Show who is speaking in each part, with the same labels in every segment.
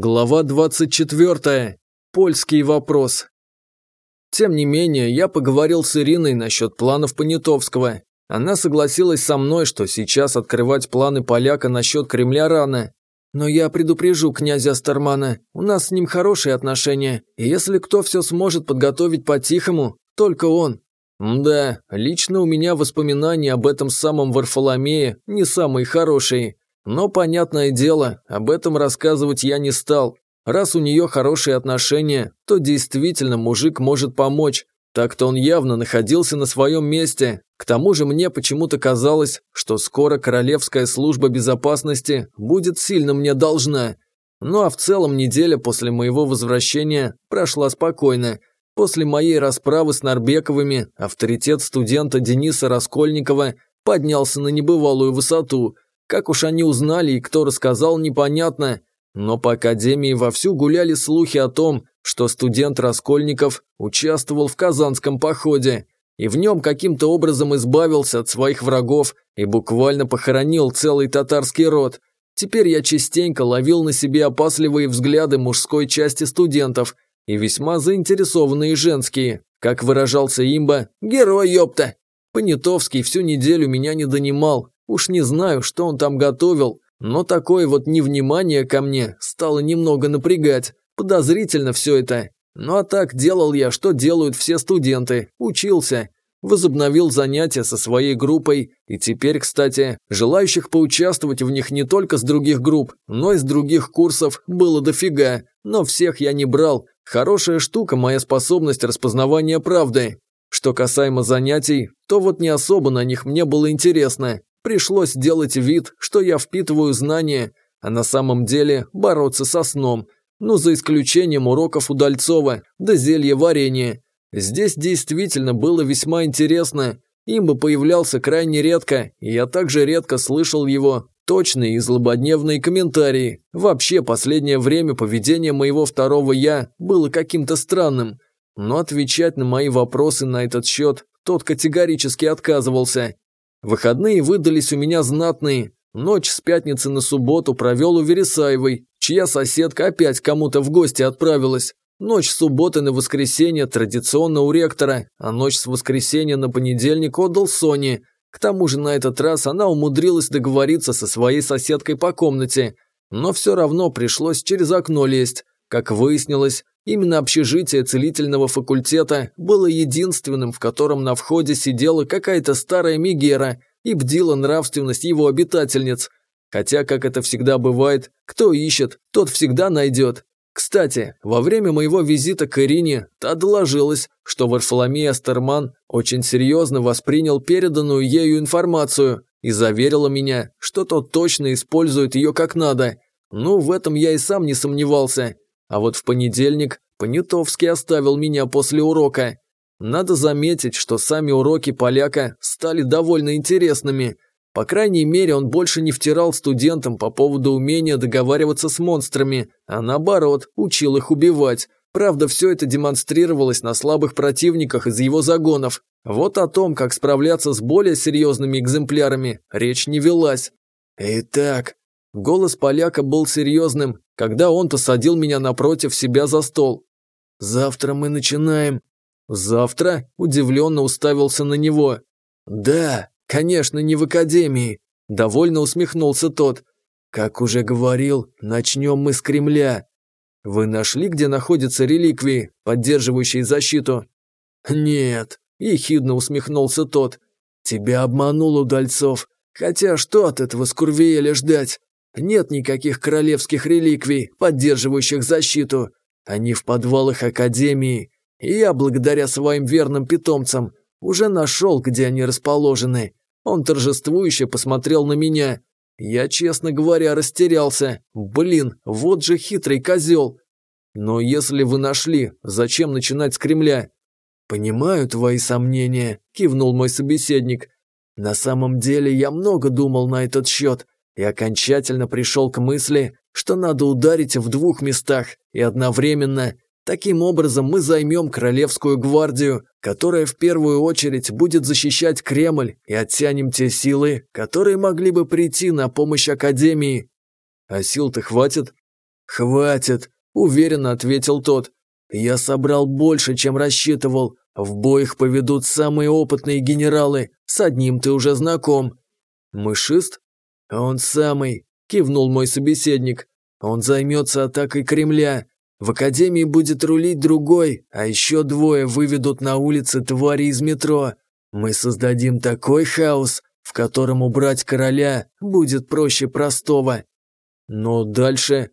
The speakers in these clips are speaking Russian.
Speaker 1: Глава 24. Польский вопрос. Тем не менее, я поговорил с Ириной насчет планов Понятовского. Она согласилась со мной, что сейчас открывать планы поляка насчет Кремля рано. Но я предупрежу князя Стармана, у нас с ним хорошие отношения, и если кто все сможет подготовить по-тихому, только он. Да, лично у меня воспоминания об этом самом Варфоломее не самые хорошие. Но, понятное дело, об этом рассказывать я не стал. Раз у нее хорошие отношения, то действительно мужик может помочь. Так-то он явно находился на своем месте. К тому же мне почему-то казалось, что скоро Королевская служба безопасности будет сильно мне должна. Ну а в целом неделя после моего возвращения прошла спокойно. После моей расправы с Нарбековыми авторитет студента Дениса Раскольникова поднялся на небывалую высоту – как уж они узнали и кто рассказал, непонятно, но по академии вовсю гуляли слухи о том, что студент Раскольников участвовал в Казанском походе и в нем каким-то образом избавился от своих врагов и буквально похоронил целый татарский род. Теперь я частенько ловил на себе опасливые взгляды мужской части студентов и весьма заинтересованные женские. Как выражался имба, «Герой, ёпта!» Понятовский всю неделю меня не донимал, Уж не знаю, что он там готовил, но такое вот невнимание ко мне стало немного напрягать. Подозрительно все это. Ну а так делал я, что делают все студенты. Учился. Возобновил занятия со своей группой, и теперь, кстати, желающих поучаствовать в них не только с других групп, но и с других курсов было дофига, но всех я не брал. Хорошая штука моя способность распознавания правды. Что касаемо занятий, то вот не особо на них мне было интересно. Пришлось делать вид, что я впитываю знания, а на самом деле бороться со сном. Ну, за исключением уроков Удальцова, да зелья варенья. Здесь действительно было весьма интересно. Им бы появлялся крайне редко, и я также редко слышал его точные и злободневные комментарии. Вообще, последнее время поведение моего второго «я» было каким-то странным. Но отвечать на мои вопросы на этот счет тот категорически отказывался. Выходные выдались у меня знатные. Ночь с пятницы на субботу провел у Вересаевой, чья соседка опять кому-то в гости отправилась. Ночь субботы на воскресенье традиционно у ректора, а ночь с воскресенья на понедельник отдал Соне. К тому же на этот раз она умудрилась договориться со своей соседкой по комнате, но все равно пришлось через окно лезть. Как выяснилось, именно общежитие целительного факультета было единственным, в котором на входе сидела какая-то старая Мигера и бдила нравственность его обитательниц. Хотя, как это всегда бывает, кто ищет, тот всегда найдет. Кстати, во время моего визита к Ирине та доложилась, что Варфоломей Астерман очень серьезно воспринял переданную ею информацию и заверила меня, что тот точно использует ее как надо. Ну, в этом я и сам не сомневался. А вот в понедельник Понятовский оставил меня после урока. Надо заметить, что сами уроки поляка стали довольно интересными. По крайней мере, он больше не втирал студентам по поводу умения договариваться с монстрами, а наоборот, учил их убивать. Правда, все это демонстрировалось на слабых противниках из его загонов. Вот о том, как справляться с более серьезными экземплярами, речь не велась. «Итак, Голос поляка был серьезным, когда он посадил меня напротив себя за стол. «Завтра мы начинаем». «Завтра?» – удивленно уставился на него. «Да, конечно, не в академии», – довольно усмехнулся тот. «Как уже говорил, начнем мы с Кремля». «Вы нашли, где находятся реликвии, поддерживающие защиту?» «Нет», – ехидно усмехнулся тот. «Тебя обманул Удальцов. Хотя что от этого Скурвиеля ждать? Нет никаких королевских реликвий, поддерживающих защиту. Они в подвалах Академии. И я, благодаря своим верным питомцам, уже нашел, где они расположены. Он торжествующе посмотрел на меня. Я, честно говоря, растерялся. Блин, вот же хитрый козел. Но если вы нашли, зачем начинать с Кремля? Понимаю твои сомнения, кивнул мой собеседник. На самом деле я много думал на этот счет и окончательно пришел к мысли, что надо ударить в двух местах и одновременно. Таким образом мы займем Королевскую гвардию, которая в первую очередь будет защищать Кремль, и оттянем те силы, которые могли бы прийти на помощь Академии. А сил-то хватит? «Хватит», – уверенно ответил тот. «Я собрал больше, чем рассчитывал. В бой их поведут самые опытные генералы. С одним ты уже знаком». «Мышист?» «Он самый», – кивнул мой собеседник. «Он займется атакой Кремля. В Академии будет рулить другой, а еще двое выведут на улицы твари из метро. Мы создадим такой хаос, в котором убрать короля будет проще простого. Но дальше...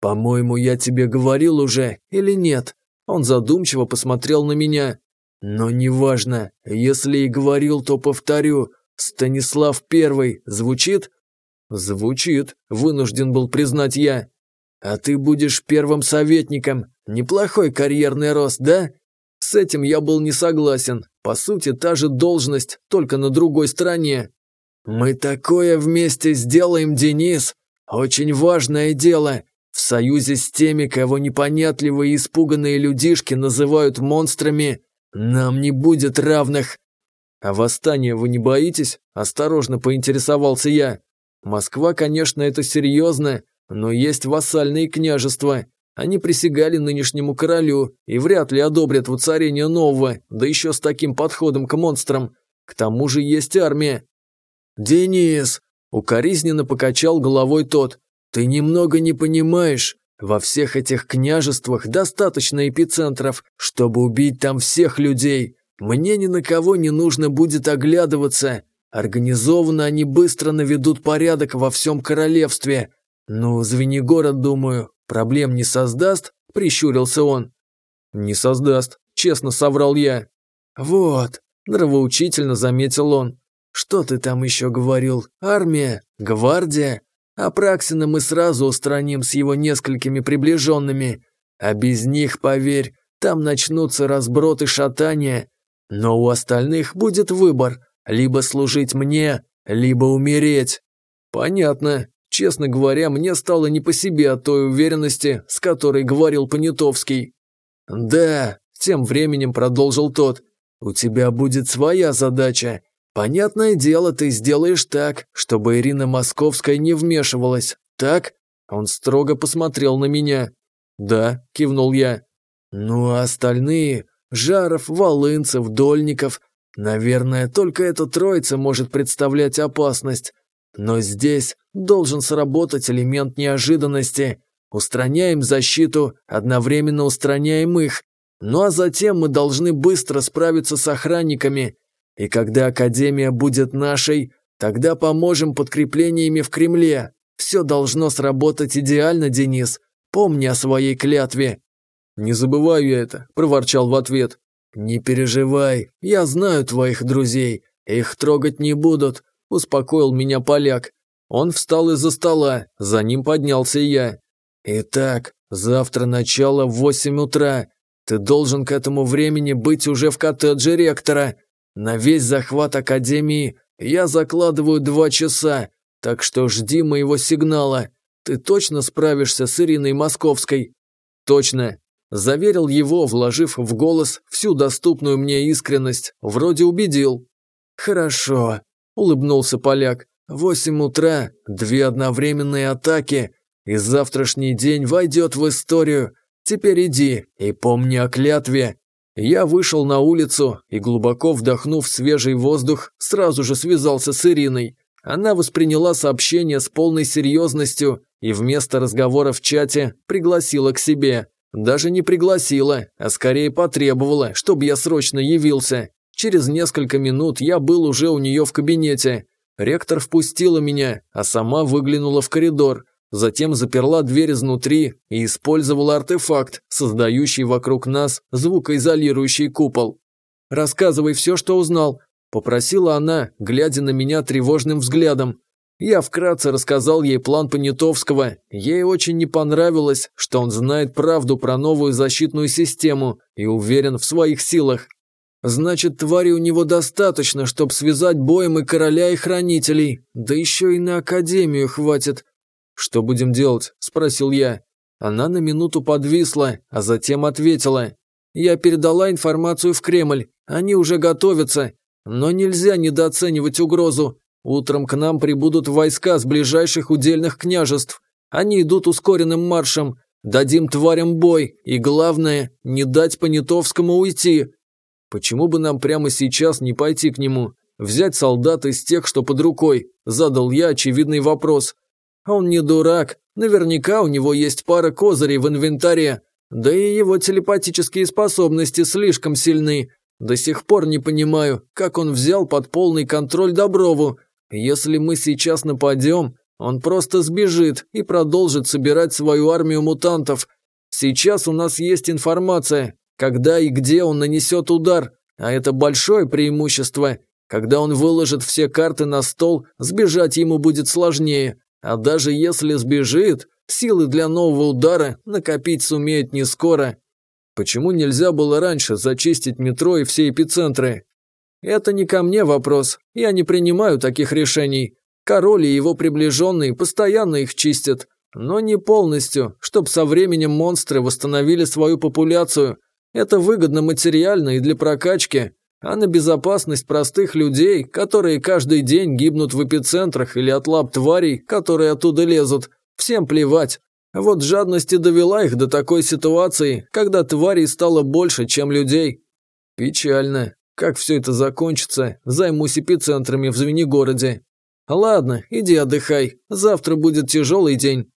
Speaker 1: По-моему, я тебе говорил уже, или нет? Он задумчиво посмотрел на меня. Но неважно, если и говорил, то повторю. Станислав Первый звучит? Звучит, вынужден был признать я. А ты будешь первым советником. Неплохой карьерный рост, да? С этим я был не согласен. По сути, та же должность, только на другой стороне. Мы такое вместе сделаем, Денис. Очень важное дело. В союзе с теми, кого непонятливые и испуганные людишки называют монстрами, нам не будет равных. А восстание вы не боитесь? Осторожно поинтересовался я. Москва, конечно, это серьезно, но есть вассальные княжества. Они присягали нынешнему королю и вряд ли одобрят воцарение нового, да еще с таким подходом к монстрам. К тому же есть армия. «Денис!» – укоризненно покачал головой тот. «Ты немного не понимаешь. Во всех этих княжествах достаточно эпицентров, чтобы убить там всех людей. Мне ни на кого не нужно будет оглядываться. Организованно они быстро наведут порядок во всем королевстве, «Ну, Звенигород, думаю, проблем не создаст?» – прищурился он. «Не создаст», – честно соврал я. «Вот», – нравоучительно заметил он. «Что ты там еще говорил? Армия? Гвардия? А Праксина мы сразу устраним с его несколькими приближенными. А без них, поверь, там начнутся разброты шатания. Но у остальных будет выбор – либо служить мне, либо умереть». «Понятно», Честно говоря, мне стало не по себе от той уверенности, с которой говорил Понятовский. «Да», – тем временем продолжил тот, – «у тебя будет своя задача. Понятное дело, ты сделаешь так, чтобы Ирина Московская не вмешивалась, так?» Он строго посмотрел на меня. «Да», – кивнул я. «Ну а остальные – Жаров, Волынцев, Дольников – наверное, только эта троица может представлять опасность. Но здесь должен сработать элемент неожиданности. Устраняем защиту, одновременно устраняем их. Ну а затем мы должны быстро справиться с охранниками. И когда Академия будет нашей, тогда поможем подкреплениями в Кремле. Все должно сработать идеально, Денис. Помни о своей клятве». «Не забываю я это», – проворчал в ответ. «Не переживай, я знаю твоих друзей. Их трогать не будут успокоил меня поляк. Он встал из-за стола, за ним поднялся я. «Итак, завтра начало в восемь утра. Ты должен к этому времени быть уже в коттедже ректора. На весь захват Академии я закладываю два часа, так что жди моего сигнала. Ты точно справишься с Ириной Московской?» «Точно», – заверил его, вложив в голос всю доступную мне искренность. Вроде убедил. «Хорошо», – улыбнулся поляк. «Восемь утра, две одновременные атаки, и завтрашний день войдет в историю. Теперь иди и помни о клятве». Я вышел на улицу и, глубоко вдохнув свежий воздух, сразу же связался с Ириной. Она восприняла сообщение с полной серьезностью и вместо разговора в чате пригласила к себе. Даже не пригласила, а скорее потребовала, чтобы я срочно явился. Через несколько минут я был уже у нее в кабинете. Ректор впустила меня, а сама выглянула в коридор, затем заперла дверь изнутри и использовала артефакт, создающий вокруг нас звукоизолирующий купол. «Рассказывай все, что узнал», – попросила она, глядя на меня тревожным взглядом. Я вкратце рассказал ей план Понятовского. Ей очень не понравилось, что он знает правду про новую защитную систему и уверен в своих силах. Значит, твари у него достаточно, чтобы связать боем и короля, и хранителей. Да еще и на Академию хватит. Что будем делать? Спросил я. Она на минуту подвисла, а затем ответила. Я передала информацию в Кремль. Они уже готовятся. Но нельзя недооценивать угрозу. Утром к нам прибудут войска с ближайших удельных княжеств. Они идут ускоренным маршем. Дадим тварям бой, и главное, не дать Понятовскому уйти. Почему бы нам прямо сейчас не пойти к нему? Взять солдат из тех, что под рукой? Задал я очевидный вопрос. Он не дурак. Наверняка у него есть пара козырей в инвентаре. Да и его телепатические способности слишком сильны. До сих пор не понимаю, как он взял под полный контроль Доброву. Если мы сейчас нападем, он просто сбежит и продолжит собирать свою армию мутантов. Сейчас у нас есть информация, когда и где он нанесет удар, а это большое преимущество. Когда он выложит все карты на стол, сбежать ему будет сложнее. А даже если сбежит, силы для нового удара накопить сумеет не скоро. Почему нельзя было раньше зачистить метро и все эпицентры? Это не ко мне вопрос, я не принимаю таких решений. Король и его приближенные постоянно их чистят, но не полностью, чтобы со временем монстры восстановили свою популяцию. Это выгодно материально и для прокачки, а на безопасность простых людей, которые каждый день гибнут в эпицентрах или от лап тварей, которые оттуда лезут, всем плевать. Вот жадность и довела их до такой ситуации, когда тварей стало больше, чем людей. Печально. Как все это закончится, займусь эпицентрами в Звенигороде. Ладно, иди отдыхай, завтра будет тяжелый день.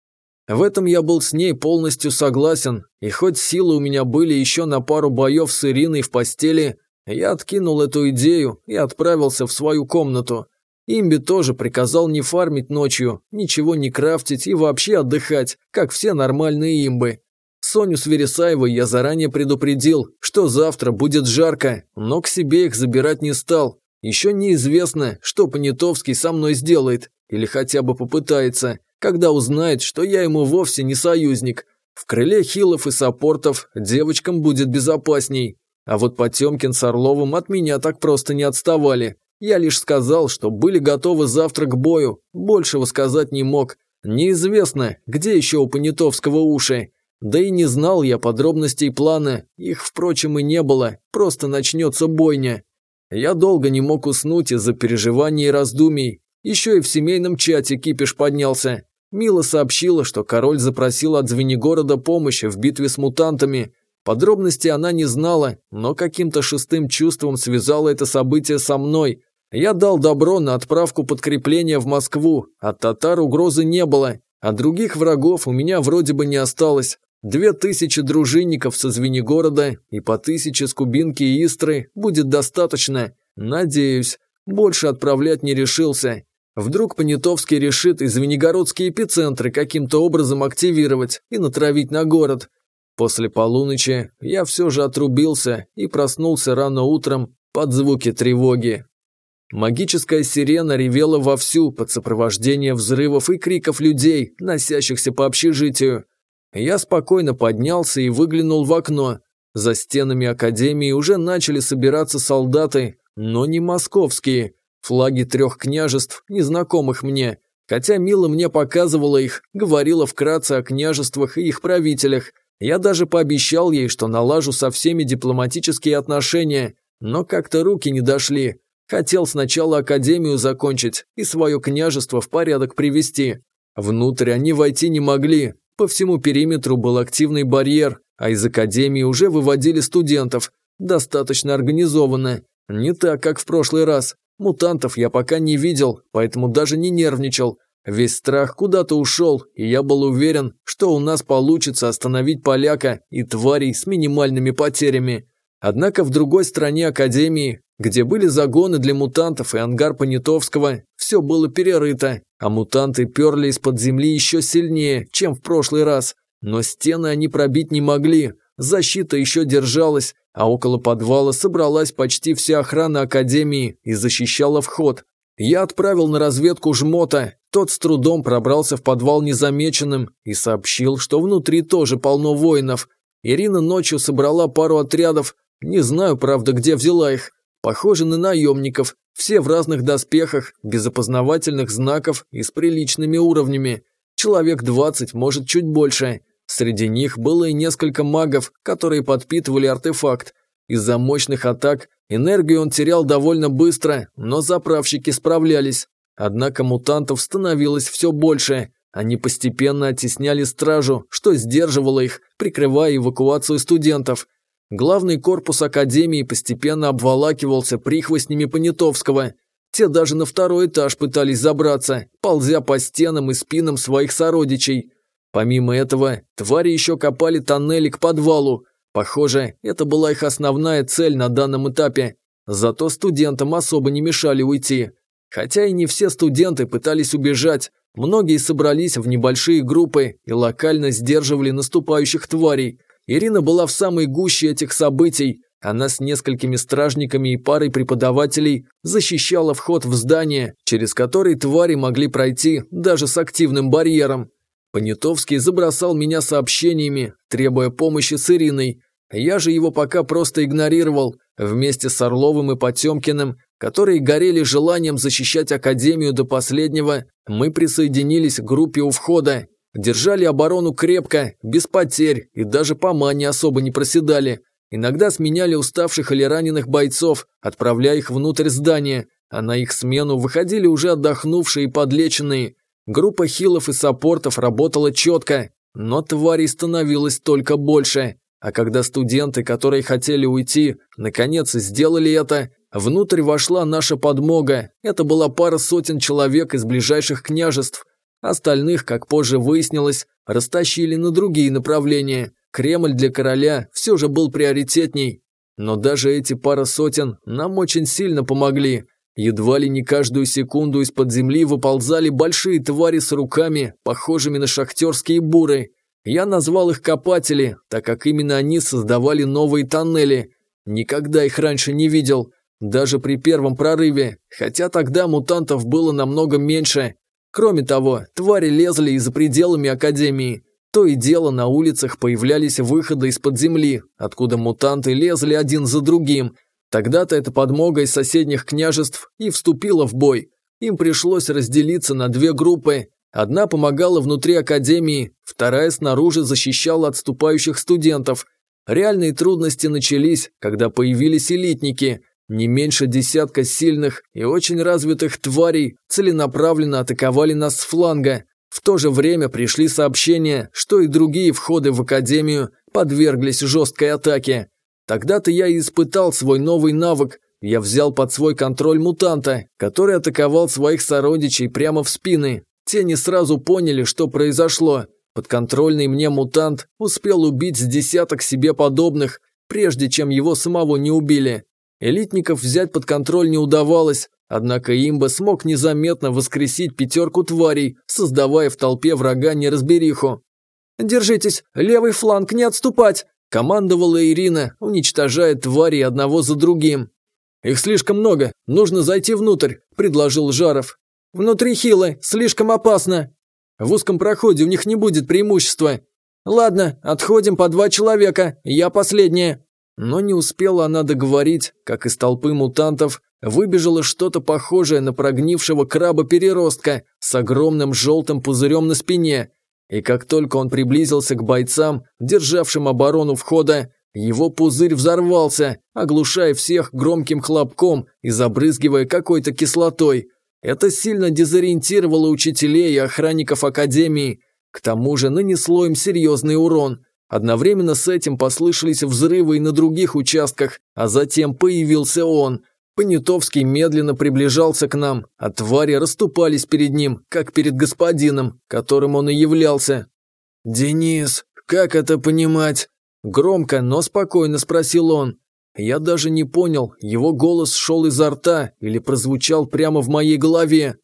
Speaker 1: В этом я был с ней полностью согласен, и хоть силы у меня были еще на пару боев с Ириной в постели, я откинул эту идею и отправился в свою комнату. Имби тоже приказал не фармить ночью, ничего не крафтить и вообще отдыхать, как все нормальные имбы. Соню с я заранее предупредил, что завтра будет жарко, но к себе их забирать не стал. Еще неизвестно, что Понятовский со мной сделает, или хотя бы попытается, когда узнает, что я ему вовсе не союзник. В крыле хилов и саппортов девочкам будет безопасней. А вот Потемкин с Орловым от меня так просто не отставали. Я лишь сказал, что были готовы завтра к бою, большего сказать не мог. Неизвестно, где еще у Понятовского уши. Да и не знал я подробностей плана, их, впрочем, и не было, просто начнется бойня. Я долго не мог уснуть из-за переживаний и раздумий. Еще и в семейном чате кипиш поднялся. Мила сообщила, что король запросил от Звенигорода помощи в битве с мутантами. Подробности она не знала, но каким-то шестым чувством связала это событие со мной, я дал добро на отправку подкрепления в Москву, от татар угрозы не было, а других врагов у меня вроде бы не осталось. Две тысячи дружинников со Звенигорода и по тысяче с Кубинки и Истры будет достаточно. Надеюсь. Больше отправлять не решился. Вдруг Понятовский решит и Звенигородские эпицентры каким-то образом активировать и натравить на город. После полуночи я все же отрубился и проснулся рано утром под звуки тревоги. Магическая сирена ревела вовсю под сопровождение взрывов и криков людей, носящихся по общежитию. Я спокойно поднялся и выглянул в окно. За стенами академии уже начали собираться солдаты, но не московские. Флаги трех княжеств, незнакомых мне. Хотя Мила мне показывала их, говорила вкратце о княжествах и их правителях. Я даже пообещал ей, что налажу со всеми дипломатические отношения, но как-то руки не дошли. Хотел сначала академию закончить и свое княжество в порядок привести. Внутрь они войти не могли. По всему периметру был активный барьер, а из академии уже выводили студентов. Достаточно организованно. Не так, как в прошлый раз. Мутантов я пока не видел, поэтому даже не нервничал. Весь страх куда-то ушел, и я был уверен, что у нас получится остановить поляка и тварей с минимальными потерями. Однако в другой стороне Академии где были загоны для мутантов и ангар Понятовского, все было перерыто, а мутанты перли из-под земли еще сильнее, чем в прошлый раз. Но стены они пробить не могли, защита еще держалась, а около подвала собралась почти вся охрана Академии и защищала вход. Я отправил на разведку жмота, тот с трудом пробрался в подвал незамеченным и сообщил, что внутри тоже полно воинов. Ирина ночью собрала пару отрядов, не знаю, правда, где взяла их, Похожи на наемников, все в разных доспехах, без опознавательных знаков и с приличными уровнями. Человек 20, может чуть больше. Среди них было и несколько магов, которые подпитывали артефакт. Из-за мощных атак энергию он терял довольно быстро, но заправщики справлялись. Однако мутантов становилось все больше. Они постепенно оттесняли стражу, что сдерживало их, прикрывая эвакуацию студентов. Главный корпус академии постепенно обволакивался прихвостнями Понятовского. Те даже на второй этаж пытались забраться, ползя по стенам и спинам своих сородичей. Помимо этого, твари еще копали тоннели к подвалу. Похоже, это была их основная цель на данном этапе. Зато студентам особо не мешали уйти. Хотя и не все студенты пытались убежать, многие собрались в небольшие группы и локально сдерживали наступающих тварей. Ирина была в самой гуще этих событий. Она с несколькими стражниками и парой преподавателей защищала вход в здание, через который твари могли пройти даже с активным барьером. Понятовский забросал меня сообщениями, требуя помощи с Ириной. Я же его пока просто игнорировал, вместе с Орловым и Потемкиным которые горели желанием защищать Академию до последнего, мы присоединились к группе у входа, держали оборону крепко, без потерь и даже по мане особо не проседали. Иногда сменяли уставших или раненых бойцов, отправляя их внутрь здания, а на их смену выходили уже отдохнувшие и подлеченные. Группа хилов и саппортов работала четко, но тварей становилось только больше. А когда студенты, которые хотели уйти, наконец сделали это, Внутрь вошла наша подмога. Это была пара сотен человек из ближайших княжеств. Остальных, как позже выяснилось, растащили на другие направления. Кремль для короля все же был приоритетней. Но даже эти пара сотен нам очень сильно помогли. Едва ли не каждую секунду из-под земли выползали большие твари с руками, похожими на шахтерские буры. Я назвал их копатели, так как именно они создавали новые тоннели. Никогда их раньше не видел. Даже при первом прорыве, хотя тогда мутантов было намного меньше. Кроме того, твари лезли и за пределами Академии. То и дело на улицах появлялись выходы из-под земли, откуда мутанты лезли один за другим. Тогда-то эта подмога из соседних княжеств и вступила в бой. Им пришлось разделиться на две группы. Одна помогала внутри Академии, вторая снаружи защищала отступающих студентов. Реальные трудности начались, когда появились элитники, не меньше десятка сильных и очень развитых тварей целенаправленно атаковали нас с фланга. В то же время пришли сообщения, что и другие входы в Академию подверглись жесткой атаке. Тогда-то я и испытал свой новый навык. Я взял под свой контроль мутанта, который атаковал своих сородичей прямо в спины. Те не сразу поняли, что произошло. Подконтрольный мне мутант успел убить с десяток себе подобных, прежде чем его самого не убили. Элитников взять под контроль не удавалось, однако имба смог незаметно воскресить пятерку тварей, создавая в толпе врага неразбериху. «Держитесь, левый фланг, не отступать!» – командовала Ирина, уничтожая тварей одного за другим. «Их слишком много, нужно зайти внутрь», – предложил Жаров. «Внутри хилы, слишком опасно». «В узком проходе у них не будет преимущества». «Ладно, отходим по два человека, я последняя». Но не успела она договорить, как из толпы мутантов выбежало что-то похожее на прогнившего краба-переростка с огромным желтым пузырем на спине. И как только он приблизился к бойцам, державшим оборону входа, его пузырь взорвался, оглушая всех громким хлопком и забрызгивая какой-то кислотой. Это сильно дезориентировало учителей и охранников Академии. К тому же нанесло им серьезный урон – Одновременно с этим послышались взрывы и на других участках, а затем появился он. Понятовский медленно приближался к нам, а твари расступались перед ним, как перед господином, которым он и являлся. «Денис, как это понимать?» Громко, но спокойно спросил он. Я даже не понял, его голос шел изо рта или прозвучал прямо в моей голове.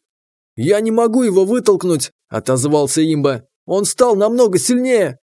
Speaker 1: «Я не могу его вытолкнуть», – отозвался имба. «Он стал намного сильнее!»